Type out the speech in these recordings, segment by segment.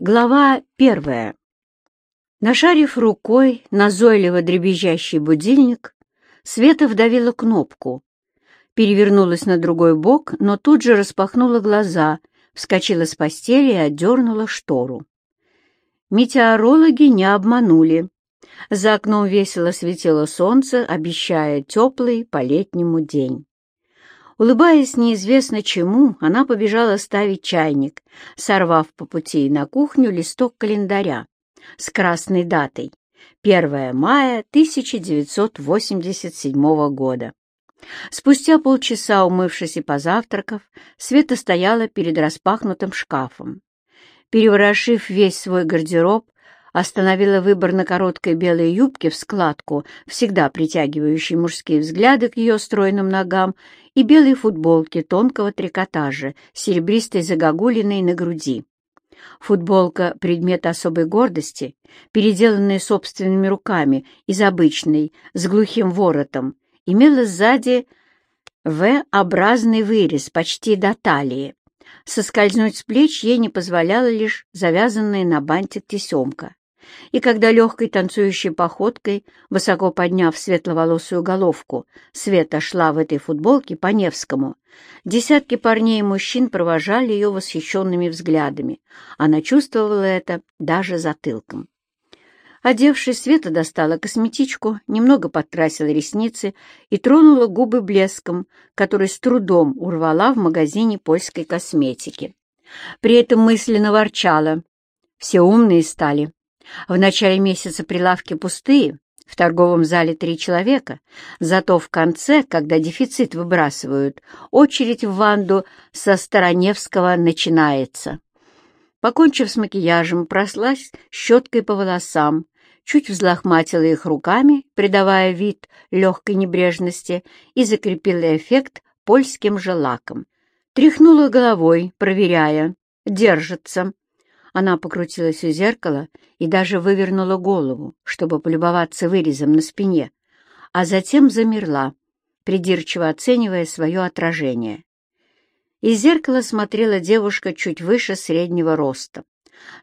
Глава первая. Нашарив рукой назойливо дребезжащий будильник, Света вдавила кнопку, перевернулась на другой бок, но тут же распахнула глаза, вскочила с постели и отдернула штору. Метеорологи не обманули. За окном весело светило солнце, обещая теплый по-летнему день. Улыбаясь неизвестно чему, она побежала ставить чайник, сорвав по пути на кухню листок календаря с красной датой 1 мая 1987 года. Спустя полчаса, умывшись и позавтракав, Света стояла перед распахнутым шкафом. Переворошив весь свой гардероб, остановила выбор на короткой белой юбке в складку, всегда притягивающей мужские взгляды к ее стройным ногам, и белой футболке тонкого трикотажа, серебристой загогулиной на груди. Футболка — предмет особой гордости, переделанная собственными руками из обычной, с глухим воротом, имела сзади V-образный вырез почти до талии. Соскользнуть с плеч ей не позволяла лишь завязанная на бантик тесемка и когда легкой танцующей походкой, высоко подняв светловолосую головку, Света шла в этой футболке по Невскому, десятки парней и мужчин провожали ее восхищенными взглядами. Она чувствовала это даже затылком. Одевшись, Света достала косметичку, немного подкрасила ресницы и тронула губы блеском, который с трудом урвала в магазине польской косметики. При этом мысленно ворчала. Все умные стали. В начале месяца прилавки пустые, в торговом зале три человека, зато в конце, когда дефицит выбрасывают, очередь в Ванду со Староневского начинается. Покончив с макияжем, прослась щеткой по волосам, чуть взлохматила их руками, придавая вид легкой небрежности, и закрепила эффект польским же лаком. Тряхнула головой, проверяя. Держится. Она покрутилась у зеркала и даже вывернула голову, чтобы полюбоваться вырезом на спине, а затем замерла, придирчиво оценивая свое отражение. Из зеркала смотрела девушка чуть выше среднего роста.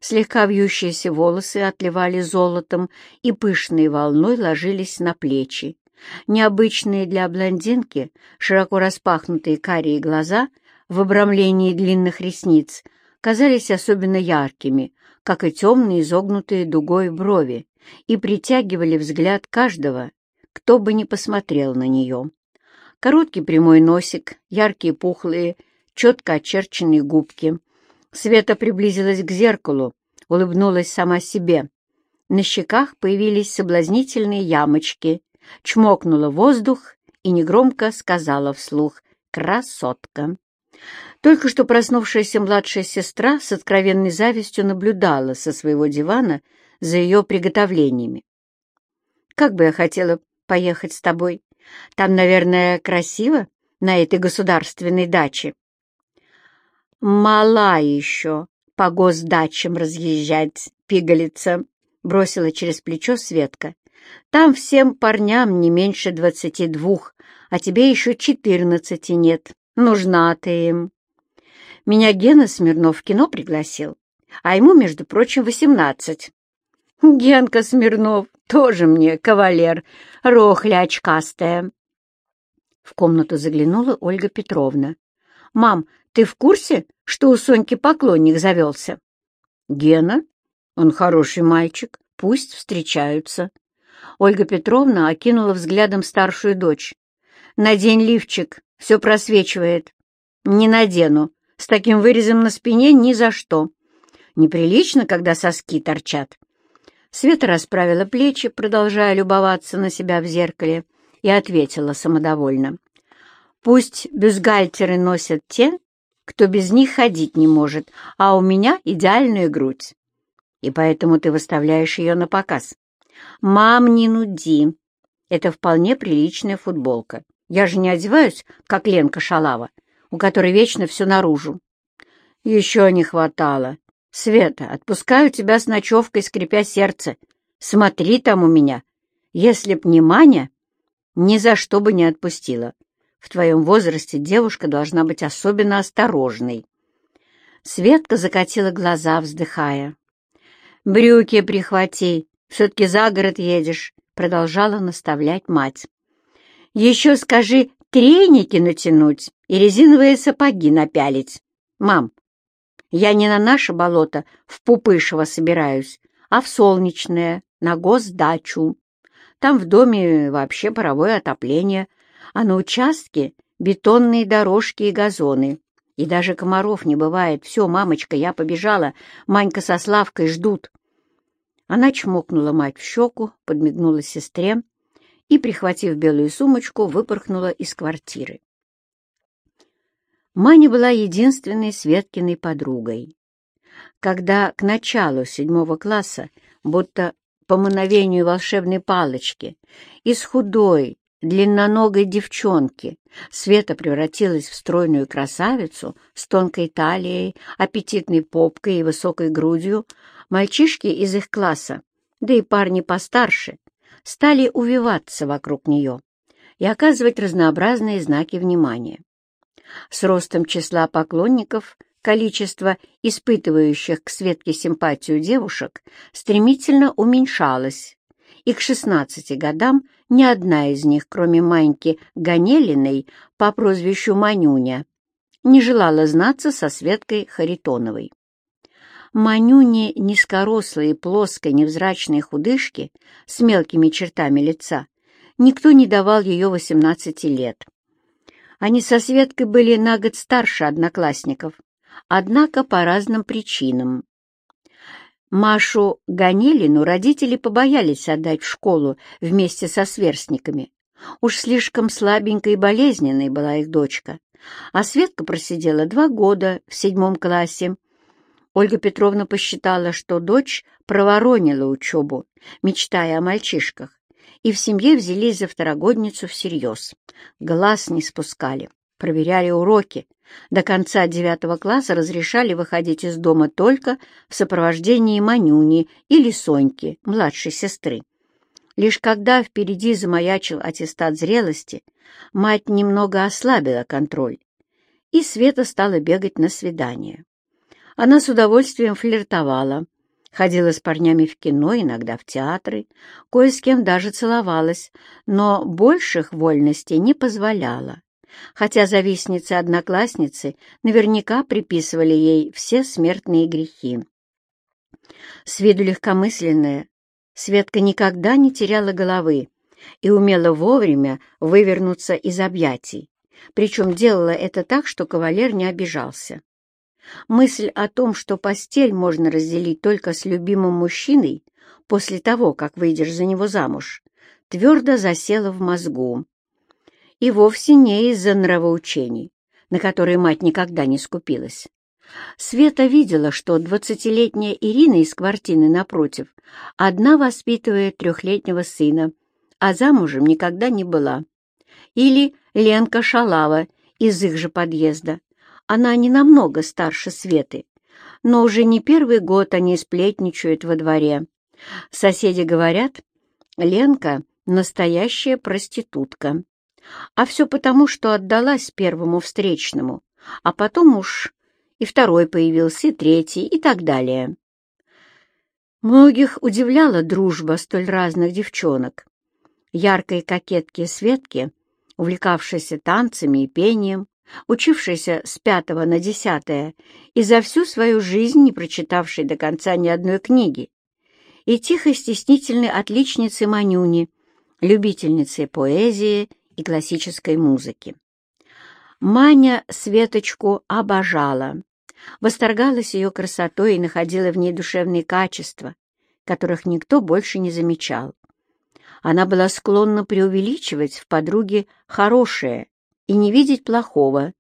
Слегка вьющиеся волосы отливали золотом и пышной волной ложились на плечи. Необычные для блондинки, широко распахнутые карие глаза в обрамлении длинных ресниц казались особенно яркими, как и темные изогнутые дугой брови, и притягивали взгляд каждого, кто бы ни посмотрел на нее. Короткий прямой носик, яркие пухлые, четко очерченные губки. Света приблизилась к зеркалу, улыбнулась сама себе. На щеках появились соблазнительные ямочки, чмокнула воздух и негромко сказала вслух «Красотка!». Только что проснувшаяся младшая сестра с откровенной завистью наблюдала со своего дивана за ее приготовлениями. «Как бы я хотела поехать с тобой. Там, наверное, красиво на этой государственной даче». «Мала еще по госдачам разъезжать, пигалица», — бросила через плечо Светка. «Там всем парням не меньше двадцати двух, а тебе еще четырнадцати нет. Нужна ты им». Меня Гена Смирнов в кино пригласил, а ему, между прочим, восемнадцать. Генка Смирнов тоже мне кавалер, рохля очкастая. В комнату заглянула Ольга Петровна. «Мам, ты в курсе, что у Соньки поклонник завелся?» «Гена? Он хороший мальчик, пусть встречаются». Ольга Петровна окинула взглядом старшую дочь. «Надень лифчик, все просвечивает». «Не надену. С таким вырезом на спине ни за что. Неприлично, когда соски торчат. Света расправила плечи, продолжая любоваться на себя в зеркале, и ответила самодовольно. «Пусть бюстгальтеры носят те, кто без них ходить не может, а у меня идеальная грудь. И поэтому ты выставляешь ее на показ. Мам, не нуди. Это вполне приличная футболка. Я же не одеваюсь, как Ленка Шалава у которой вечно все наружу. Еще не хватало. Света, отпускаю тебя с ночевкой, скрипя сердце. Смотри там у меня. Если б не Маня, ни за что бы не отпустила. В твоем возрасте девушка должна быть особенно осторожной. Светка закатила глаза, вздыхая. «Брюки прихвати, все-таки за город едешь», — продолжала наставлять мать. «Еще скажи, треники натянуть и резиновые сапоги напялить. Мам, я не на наше болото в Пупышево собираюсь, а в Солнечное, на госдачу. Там в доме вообще паровое отопление, а на участке бетонные дорожки и газоны. И даже комаров не бывает. Все, мамочка, я побежала. Манька со Славкой ждут. Она чмокнула мать в щеку, подмигнула сестре и, прихватив белую сумочку, выпорхнула из квартиры. Маня была единственной Светкиной подругой. Когда к началу седьмого класса, будто по мановению волшебной палочки, из худой, длинноногой девчонки Света превратилась в стройную красавицу с тонкой талией, аппетитной попкой и высокой грудью, мальчишки из их класса, да и парни постарше, стали увиваться вокруг нее и оказывать разнообразные знаки внимания. С ростом числа поклонников количество испытывающих к Светке симпатию девушек стремительно уменьшалось, и к 16 годам ни одна из них, кроме Маньки Ганелиной по прозвищу Манюня, не желала знаться со Светкой Харитоновой. Манюне низкорослой и плоской невзрачной худышки с мелкими чертами лица никто не давал ее 18 лет. Они со Светкой были на год старше одноклассников, однако по разным причинам. Машу Ганелину родители побоялись отдать в школу вместе со сверстниками. Уж слишком слабенькой и болезненной была их дочка. А Светка просидела два года в седьмом классе Ольга Петровна посчитала, что дочь проворонила учебу, мечтая о мальчишках, и в семье взялись за второгодницу всерьез. Глаз не спускали, проверяли уроки. До конца девятого класса разрешали выходить из дома только в сопровождении Манюни или Соньки, младшей сестры. Лишь когда впереди замаячил аттестат зрелости, мать немного ослабила контроль, и Света стала бегать на свидание. Она с удовольствием флиртовала, ходила с парнями в кино, иногда в театры, кое с кем даже целовалась, но больших вольностей не позволяла, хотя завистницы-одноклассницы наверняка приписывали ей все смертные грехи. С виду легкомысленная, Светка никогда не теряла головы и умела вовремя вывернуться из объятий, причем делала это так, что кавалер не обижался. Мысль о том, что постель можно разделить только с любимым мужчиной после того, как выйдешь за него замуж, твердо засела в мозгу. И вовсе не из-за нравоучений, на которые мать никогда не скупилась. Света видела, что двадцатилетняя Ирина из квартиры напротив одна воспитывает трехлетнего сына, а замужем никогда не была. Или Ленка Шалава из их же подъезда, она не намного старше Светы, но уже не первый год они сплетничают во дворе. Соседи говорят, Ленка — настоящая проститутка. А все потому, что отдалась первому встречному, а потом уж и второй появился, и третий, и так далее. Многих удивляла дружба столь разных девчонок. Яркой кокетки Светки, увлекавшейся танцами и пением, учившийся с пятого на десятое и за всю свою жизнь не прочитавший до конца ни одной книги, и тихо стеснительной отличницы Манюни, любительницы поэзии и классической музыки. Маня Светочку обожала, восторгалась ее красотой и находила в ней душевные качества, которых никто больше не замечал. Она была склонна преувеличивать в подруге хорошее и не видеть плохого,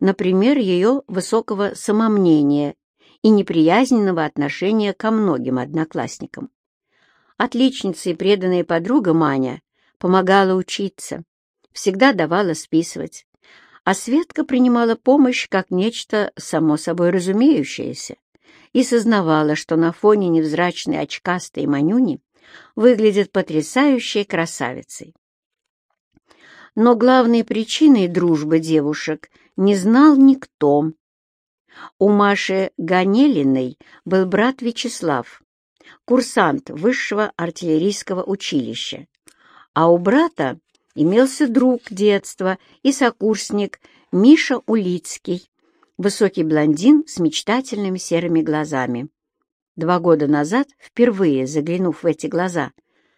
например, ее высокого самомнения и неприязненного отношения ко многим одноклассникам. Отличница и преданная подруга Маня помогала учиться, всегда давала списывать, а Светка принимала помощь как нечто само собой разумеющееся и сознавала, что на фоне невзрачной очкастой Манюни выглядит потрясающей красавицей но главной причиной дружбы девушек не знал никто. У Маши Ганелиной был брат Вячеслав. курсант высшего артиллерийского училища, а у брата имелся друг детства и сокурсник Миша Улицкий, высокий блондин с мечтательными серыми глазами. Два года назад, впервые заглянув в эти глаза,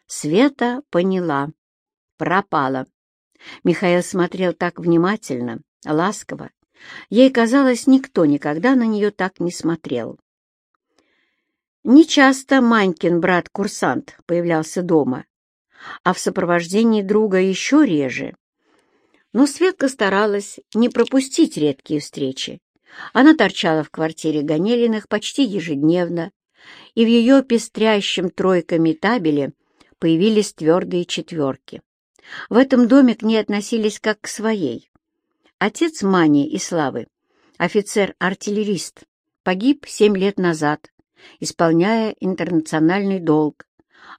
Света поняла — пропала. Михаил смотрел так внимательно, ласково. Ей казалось, никто никогда на нее так не смотрел. Нечасто Манькин брат-курсант появлялся дома, а в сопровождении друга еще реже. Но Светка старалась не пропустить редкие встречи. Она торчала в квартире Ганелиных почти ежедневно, и в ее пестрящем тройками табеле появились твердые четверки. В этом доме к ней относились как к своей. Отец Мани и Славы, офицер-артиллерист, погиб семь лет назад, исполняя интернациональный долг,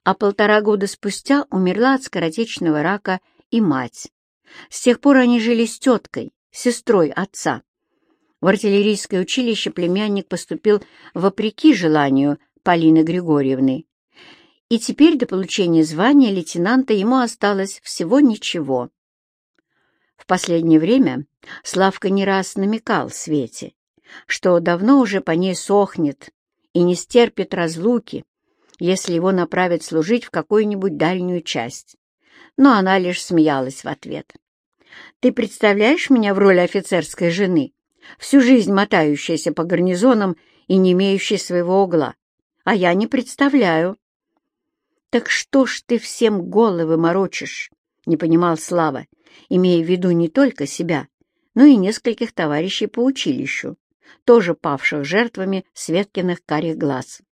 а полтора года спустя умерла от скоротечного рака и мать. С тех пор они жили с теткой, сестрой отца. В артиллерийское училище племянник поступил вопреки желанию Полины Григорьевны. И теперь до получения звания лейтенанта ему осталось всего ничего. В последнее время Славка не раз намекал Свете, что давно уже по ней сохнет и не стерпит разлуки, если его направят служить в какую-нибудь дальнюю часть. Но она лишь смеялась в ответ. «Ты представляешь меня в роли офицерской жены, всю жизнь мотающейся по гарнизонам и не имеющей своего угла? А я не представляю». «Так что ж ты всем головы морочишь?» — не понимал Слава, имея в виду не только себя, но и нескольких товарищей по училищу, тоже павших жертвами Светкиных карих глаз.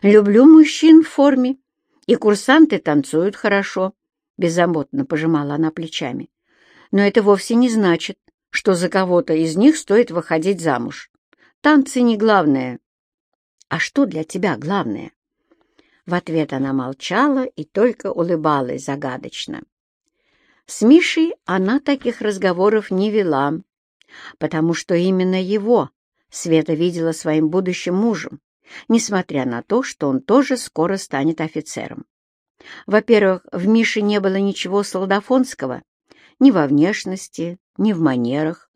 «Люблю мужчин в форме, и курсанты танцуют хорошо», — беззаботно пожимала она плечами. «Но это вовсе не значит, что за кого-то из них стоит выходить замуж. Танцы не главное». «А что для тебя главное?» В ответ она молчала и только улыбалась загадочно. С Мишей она таких разговоров не вела, потому что именно его Света видела своим будущим мужем, несмотря на то, что он тоже скоро станет офицером. Во-первых, в Мише не было ничего солдафонского, ни во внешности, ни в манерах.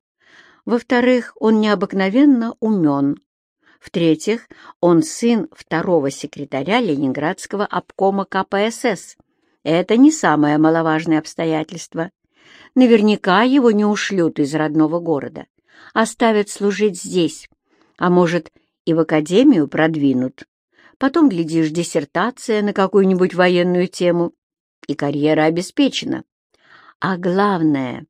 Во-вторых, он необыкновенно умен. В-третьих, он сын второго секретаря Ленинградского обкома КПСС. Это не самое маловажное обстоятельство. Наверняка его не ушлют из родного города, оставят служить здесь, а может, и в академию продвинут. Потом, глядишь, диссертация на какую-нибудь военную тему, и карьера обеспечена. А главное,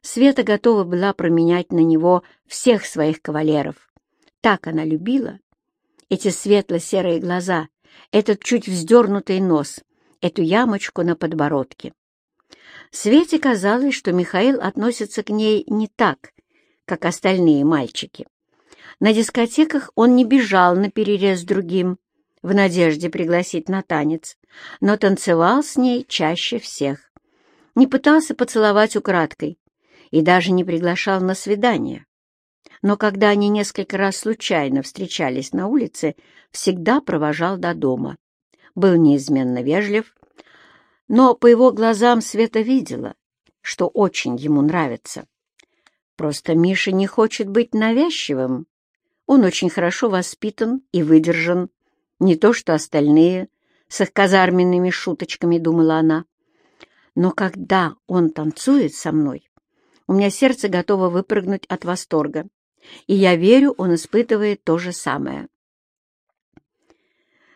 Света готова была променять на него всех своих кавалеров. Так она любила. Эти светло-серые глаза, этот чуть вздернутый нос, эту ямочку на подбородке. Свете казалось, что Михаил относится к ней не так, как остальные мальчики. На дискотеках он не бежал на перерез другим, в надежде пригласить на танец, но танцевал с ней чаще всех. Не пытался поцеловать украдкой и даже не приглашал на свидание. Но когда они несколько раз случайно встречались на улице, всегда провожал до дома. Был неизменно вежлив, но по его глазам Света видела, что очень ему нравится. Просто Миша не хочет быть навязчивым. Он очень хорошо воспитан и выдержан, не то что остальные, с их казарменными шуточками, думала она. Но когда он танцует со мной, у меня сердце готово выпрыгнуть от восторга, и я верю, он испытывает то же самое.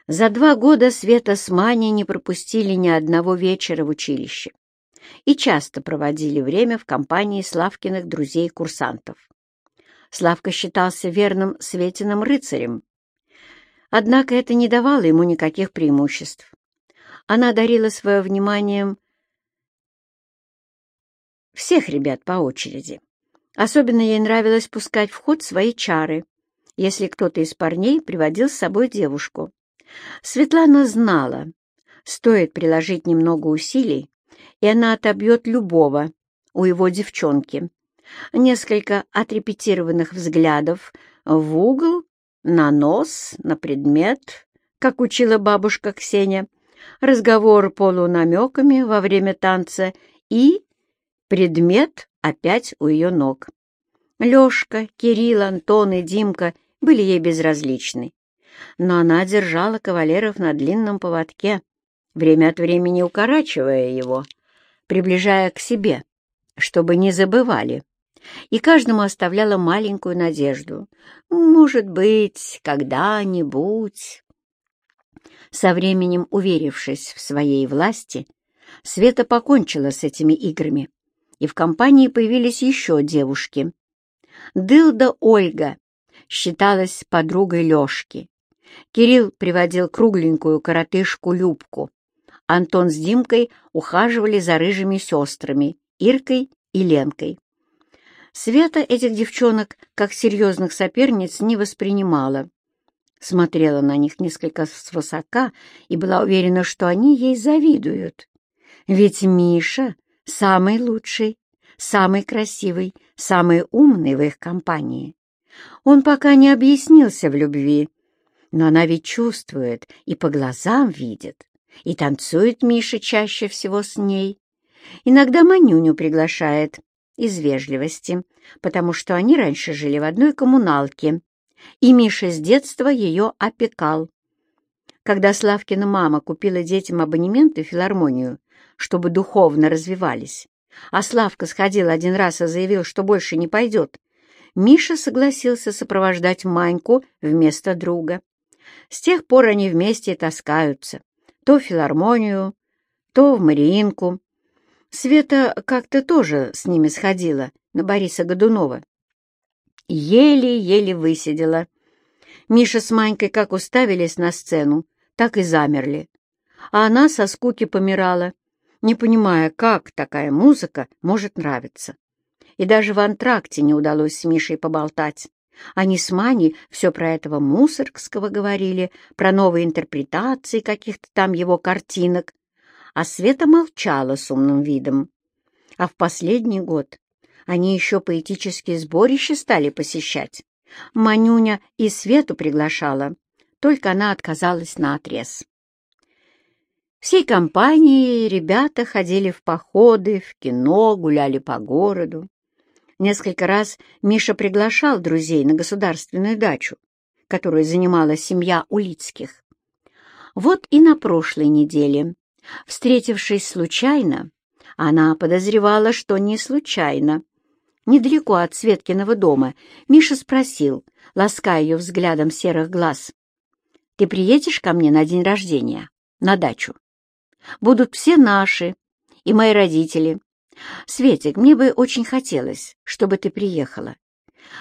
За два года Света с Маней не пропустили ни одного вечера в училище и часто проводили время в компании Славкиных друзей-курсантов. Славка считался верным Светиным рыцарем. Однако это не давало ему никаких преимуществ. Она дарила свое внимание всех ребят по очереди. Особенно ей нравилось пускать в ход свои чары, если кто-то из парней приводил с собой девушку. Светлана знала, стоит приложить немного усилий, и она отобьет любого у его девчонки. Несколько отрепетированных взглядов в угол, на нос, на предмет, как учила бабушка Ксения, разговор полунамеками во время танца и предмет опять у ее ног. Лешка, Кирилл, Антон и Димка были ей безразличны, но она держала кавалеров на длинном поводке, время от времени укорачивая его, приближая к себе, чтобы не забывали, и каждому оставляла маленькую надежду. Может быть, когда-нибудь... Со временем, уверившись в своей власти, Света покончила с этими играми, и в компании появились еще девушки. Дылда Ольга считалась подругой Лешки. Кирилл приводил кругленькую коротышку Любку. Антон с Димкой ухаживали за рыжими сестрами Иркой и Ленкой. Света этих девчонок как серьезных соперниц не воспринимала. Смотрела на них несколько свысока и была уверена, что они ей завидуют. Ведь Миша самый лучший, самый красивый, самый умный в их компании. Он пока не объяснился в любви, но она ведь чувствует и по глазам видит, и танцует Миша чаще всего с ней. Иногда Манюню приглашает из вежливости, потому что они раньше жили в одной коммуналке, и Миша с детства ее опекал. Когда Славкина мама купила детям абонементы в филармонию, чтобы духовно развивались, а Славка сходил один раз и заявил, что больше не пойдет, Миша согласился сопровождать Маньку вместо друга. С тех пор они вместе таскаются, то в филармонию, то в Мариинку. Света как-то тоже с ними сходила, на Бориса Годунова. Еле-еле высидела. Миша с Манькой как уставились на сцену, так и замерли. А она со скуки помирала, не понимая, как такая музыка может нравиться. И даже в антракте не удалось с Мишей поболтать. Они с Маней все про этого Мусоргского говорили, про новые интерпретации каких-то там его картинок, а Света молчала с умным видом. А в последний год они еще поэтические сборища стали посещать. Манюня и Свету приглашала, только она отказалась наотрез. Всей компанией ребята ходили в походы, в кино, гуляли по городу. Несколько раз Миша приглашал друзей на государственную дачу, которую занимала семья Улицких. Вот и на прошлой неделе, встретившись случайно, она подозревала, что не случайно. Недалеко от Светкиного дома Миша спросил, лаская ее взглядом серых глаз, «Ты приедешь ко мне на день рождения, на дачу? Будут все наши и мои родители, «Светик, мне бы очень хотелось, чтобы ты приехала.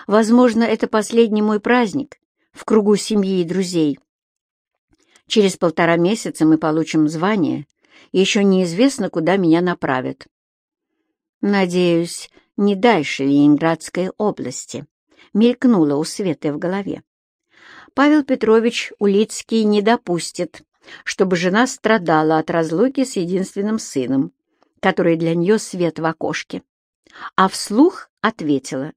Возможно, это последний мой праздник в кругу семьи и друзей. Через полтора месяца мы получим звание, и еще неизвестно, куда меня направят. Надеюсь, не дальше Ленинградской области», — мелькнуло у Светы в голове. Павел Петрович Улицкий не допустит, чтобы жена страдала от разлуки с единственным сыном который для нее свет в окошке. А вслух ответила.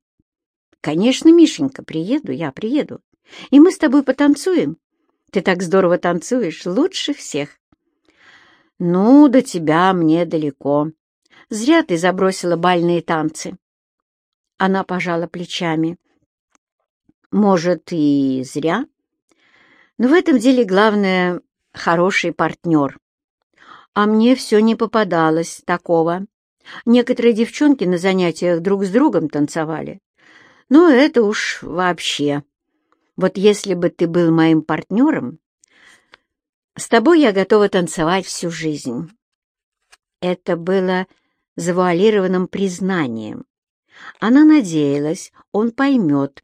«Конечно, Мишенька, приеду, я приеду. И мы с тобой потанцуем. Ты так здорово танцуешь, лучше всех». «Ну, до тебя мне далеко. Зря ты забросила бальные танцы». Она пожала плечами. «Может, и зря. Но в этом деле главное — хороший партнер а мне все не попадалось такого. Некоторые девчонки на занятиях друг с другом танцевали. Но это уж вообще. Вот если бы ты был моим партнером, с тобой я готова танцевать всю жизнь. Это было завуалированным признанием. Она надеялась, он поймет,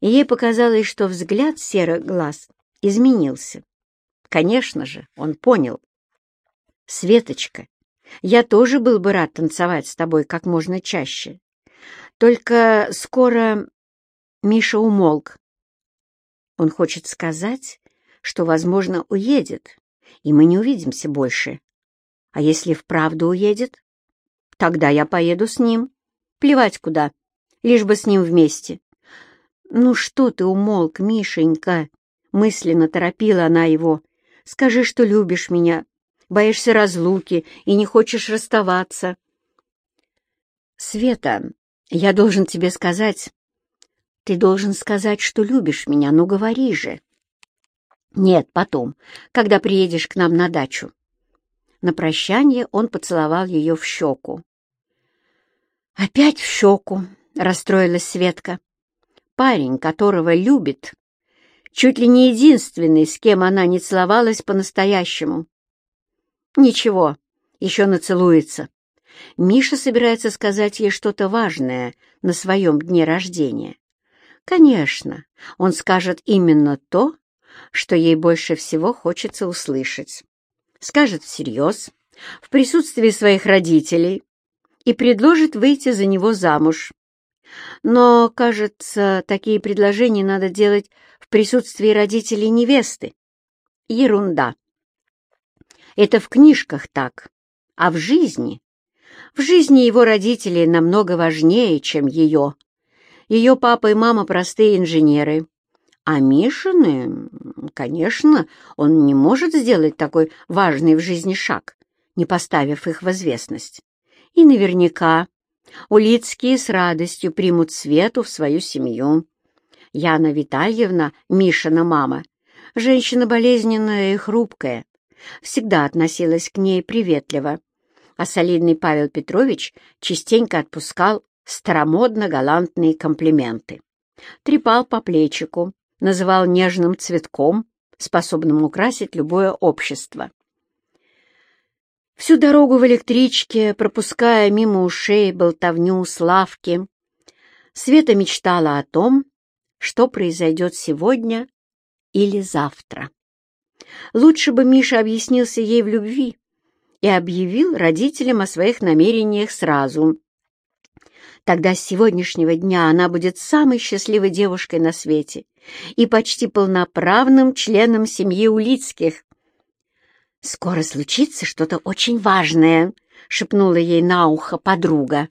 и ей показалось, что взгляд серых глаз изменился. Конечно же, он понял. Светочка, я тоже был бы рад танцевать с тобой как можно чаще. Только скоро Миша умолк. Он хочет сказать, что, возможно, уедет, и мы не увидимся больше. А если вправду уедет, тогда я поеду с ним. Плевать куда, лишь бы с ним вместе. «Ну что ты умолк, Мишенька?» Мысленно торопила она его, Скажи, что любишь меня, боишься разлуки и не хочешь расставаться. Света, я должен тебе сказать... Ты должен сказать, что любишь меня, ну говори же. Нет, потом, когда приедешь к нам на дачу. На прощание он поцеловал ее в щеку. «Опять в щеку!» — расстроилась Светка. «Парень, которого любит, чуть ли не единственный, с кем она не целовалась по-настоящему. Ничего, еще нацелуется. Миша собирается сказать ей что-то важное на своем дне рождения. Конечно, он скажет именно то, что ей больше всего хочется услышать. Скажет всерьез, в присутствии своих родителей, и предложит выйти за него замуж. Но, кажется, такие предложения надо делать присутствии родителей невесты. Ерунда. Это в книжках так, а в жизни? В жизни его родители намного важнее, чем ее. Ее папа и мама простые инженеры. А Мишины, конечно, он не может сделать такой важный в жизни шаг, не поставив их в известность. И наверняка Улицкие с радостью примут Свету в свою семью. Яна Витальевна, Мишина мама, женщина болезненная и хрупкая, всегда относилась к ней приветливо, а солидный Павел Петрович частенько отпускал старомодно-галантные комплименты. Трепал по плечику, называл нежным цветком, способным украсить любое общество. Всю дорогу в электричке, пропуская мимо ушей болтовню Славки, Света мечтала о том, что произойдет сегодня или завтра. Лучше бы Миша объяснился ей в любви и объявил родителям о своих намерениях сразу. Тогда с сегодняшнего дня она будет самой счастливой девушкой на свете и почти полноправным членом семьи Улицких. «Скоро случится что-то очень важное», — шепнула ей на ухо подруга.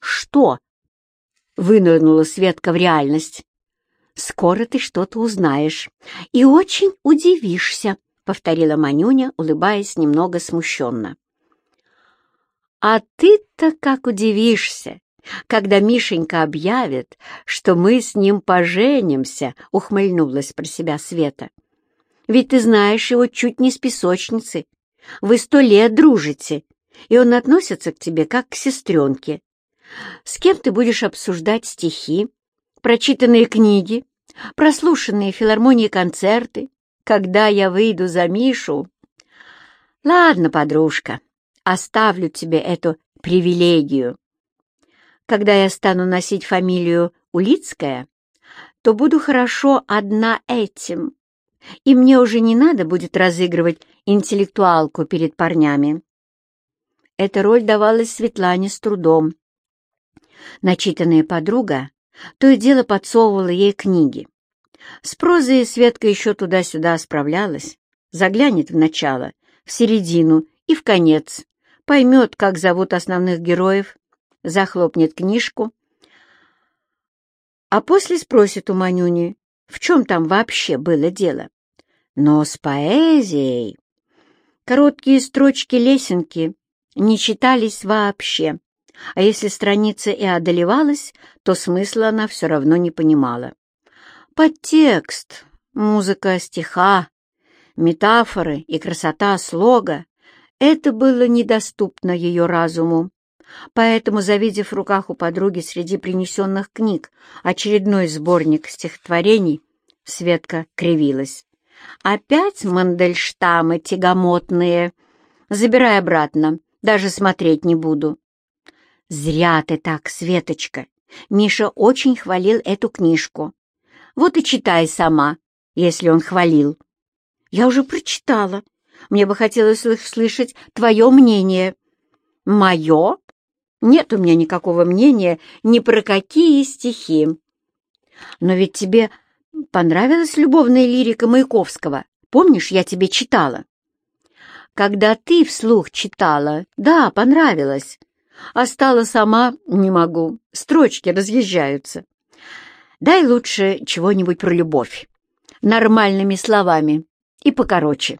«Что?» — вынырнула Светка в реальность. «Скоро ты что-то узнаешь и очень удивишься», — повторила Манюня, улыбаясь немного смущенно. «А ты-то как удивишься, когда Мишенька объявит, что мы с ним поженимся», — ухмыльнулась про себя Света. Ведь ты знаешь его чуть не с песочницы. Вы сто лет дружите, и он относится к тебе как к сестренке. С кем ты будешь обсуждать стихи, прочитанные книги, прослушанные филармонии концерты, когда я выйду за Мишу? Ладно, подружка, оставлю тебе эту привилегию. Когда я стану носить фамилию Улицкая, то буду хорошо одна этим и мне уже не надо будет разыгрывать интеллектуалку перед парнями. Эта роль давалась Светлане с трудом. Начитанная подруга то и дело подсовывала ей книги. С прозой Светка еще туда-сюда справлялась, заглянет в начало, в середину и в конец, поймет, как зовут основных героев, захлопнет книжку, а после спросит у Манюни, в чем там вообще было дело. Но с поэзией короткие строчки-лесенки не читались вообще, а если страница и одолевалась, то смысла она все равно не понимала. Подтекст, музыка стиха, метафоры и красота слога — это было недоступно ее разуму. Поэтому, завидев в руках у подруги среди принесенных книг очередной сборник стихотворений, Светка кривилась. «Опять Мандельштамы тягомотные? Забирай обратно, даже смотреть не буду». «Зря ты так, Светочка. Миша очень хвалил эту книжку. Вот и читай сама, если он хвалил». «Я уже прочитала. Мне бы хотелось слышать твое мнение». «Мое?» Нет у меня никакого мнения ни про какие стихи. Но ведь тебе понравилась любовная лирика Маяковского. Помнишь, я тебе читала? Когда ты вслух читала, да, понравилось. А стала сама не могу. Строчки разъезжаются. Дай лучше чего-нибудь про любовь. Нормальными словами. И покороче.